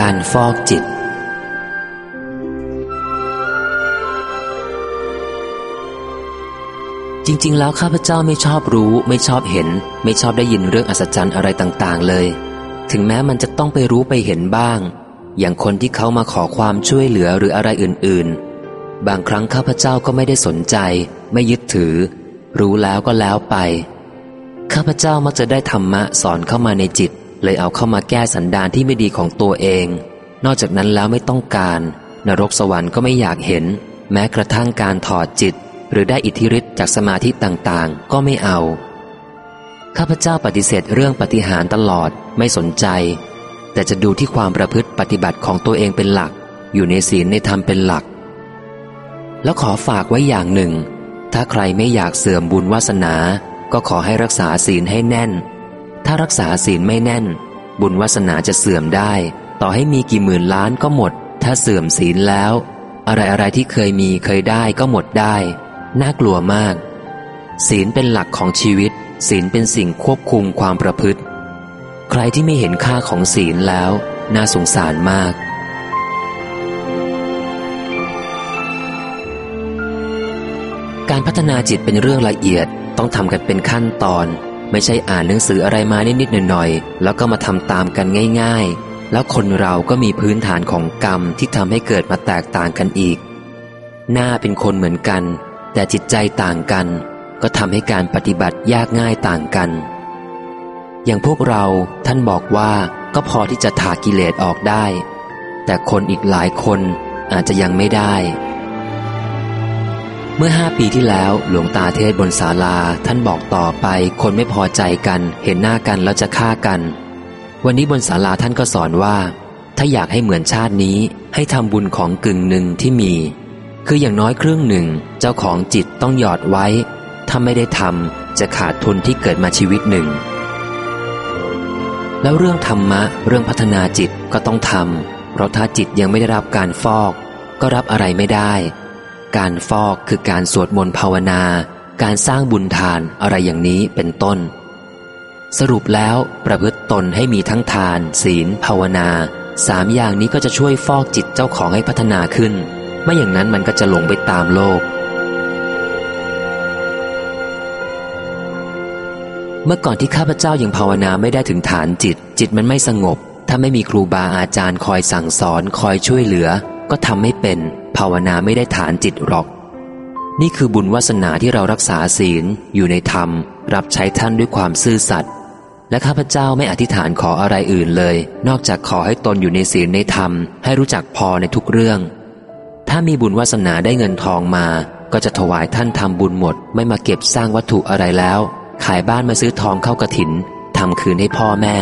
การฟอกจิต จริง ๆ แล้วข้าพเจ้าไม่ชอบรู้ ไม่ชอบเห็น ไม่ชอบได้ยินเรื่องอัศจรรย์อะไรต่าง ๆ เลย ถึงแม้มันจะต้องไปรู้ไปเห็นบ้าง อย่างคนที่เขามาขอความช่วยเหลือหรืออะไรอื่น ๆ บางครั้งข้าพเจ้าก็ไม่ได้สนใจ ไม่ยึดถือ รู้แล้วก็แล้วไป ข้าพเจ้ามักจะได้ธรรมะสอนเข้ามาในจิต เลยเอาเข้ามาแก้สันดานที่ไม่ดีของตัวเอง นอกจากนั้นแล้วไม่ต้องการ นรกสวรรค์ก็ไม่อยากเห็น แม้กระทั่งการถอดจิต หรือได้อิทธิฤทธิ์จากสมาธิต่างๆ ก็ไม่เอา ข้าพเจ้าปฏิเสธเรื่องปฏิหารตลอดไม่สนใจ แต่จะดูที่ความประพฤติปฏิบัติของตัวเองเป็นหลัก อยู่ในศีลในธรรมเป็นหลัก แล้วขอฝากไว้อย่างหนึ่ง ถ้าใครไม่อยากเสื่อมบุญวาสนา ก็ขอให้รักษาศีลให้แน่น ถ้ารักษาศีลไม่แน่น บุญวาสนาจะเสื่อมได้ ต่อให้มีกี่หมื่นล้านก็หมด ถ้าเสื่อมศีลแล้ว อะไรอะไรที่เคยมีเคยได้ก็หมดได้ น่ากลัวมาก ศีลเป็นหลักของชีวิต ศีลเป็นสิ่งควบคุมความประพฤติ ใครที่ไม่เห็นค่าของศีลแล้ว น่าสงสารมากการพัฒนาจิตเป็นเรื่องละเอียดต้องทำกันเป็นขั้นตอน ไม่ใช่อ่านหนังสืออะไรมานิดๆหน่อยๆแล้วก็มาทำตามกันง่าย ๆ แล้วคนเราก็มีพื้นฐานของกรรมที่ทำให้เกิดมาแตกต่างกันอีก หน้าเป็นคนเหมือนกัน แต่จิตใจต่างกัน ก็ทำให้การปฏิบัติยากง่ายต่างกัน อย่างพวกเราท่านบอกว่าก็พอที่จะถากิเลสออกได้ แต่คนอีกหลายคนอาจจะยังไม่ได้ เมื่อห้าปีที่แล้วหลวงตาเทศบนศาลาท่านบอกต่อไป คนไม่พอใจกัน เห็นหน้ากันแล้วจะฆ่ากัน วันนี้บนศาลาท่านก็สอนว่า ถ้าอยากให้เหมือนชาตินี้ ให้ทำบุญของกึ่งหนึ่งที่มี คืออย่างน้อยครึ่งหนึ่ง เจ้าของจิตต้องหยอดไว้ ถ้าไม่ได้ทำจะขาดทุนที่เกิดมาชีวิตหนึ่ง แล้วเรื่องธรรมะเรื่องพัฒนาจิตก็ต้องทำเพราะถ้าจิตยังไม่ได้รับการฟอก ก็รับอะไรไม่ได้ การฟอกคือการสวดมนต์ภาวนา การสร้างบุญทานอะไรอย่างนี้เป็นต้น สรุปแล้วประพฤติตนให้มีทั้งทาน ศีล ภาวนาสามอย่างนี้ก็จะช่วยฟอกจิตเจ้าของให้พัฒนาขึ้น ไม่อย่างนั้นมันก็จะหลงไปตามโลก เมื่อก่อนที่ข้าพเจ้ายังภาวนาไม่ได้ถึงฐานจิต จิตมันไม่สงบ ถ้าไม่มีครูบาอาจารย์คอยสั่งสอนคอยช่วยเหลือ ก็ทำไม่เป็น ภาวนาไม่ได้ฐานจิตหรอก นี่คือบุญวาสนาที่เรารักษาศีล อยู่ในธรรม รับใช้ท่านด้วยความซื่อสัตย์และข้าพเจ้าไม่อธิษฐานขออะไรอื่นเลย นอกจากขอให้ตนอยู่ในศีลในธรรม ให้รู้จักพอในทุกเรื่อง ถ้ามีบุญวาสนาได้เงินทองมา ก็จะถวายท่านทำบุญหมด ไม่มาเก็บสร้างวัตถุอะไรแล้ว ขายบ้านมาซื้อทองเข้ากระถินทำคืนให้พ่อแม่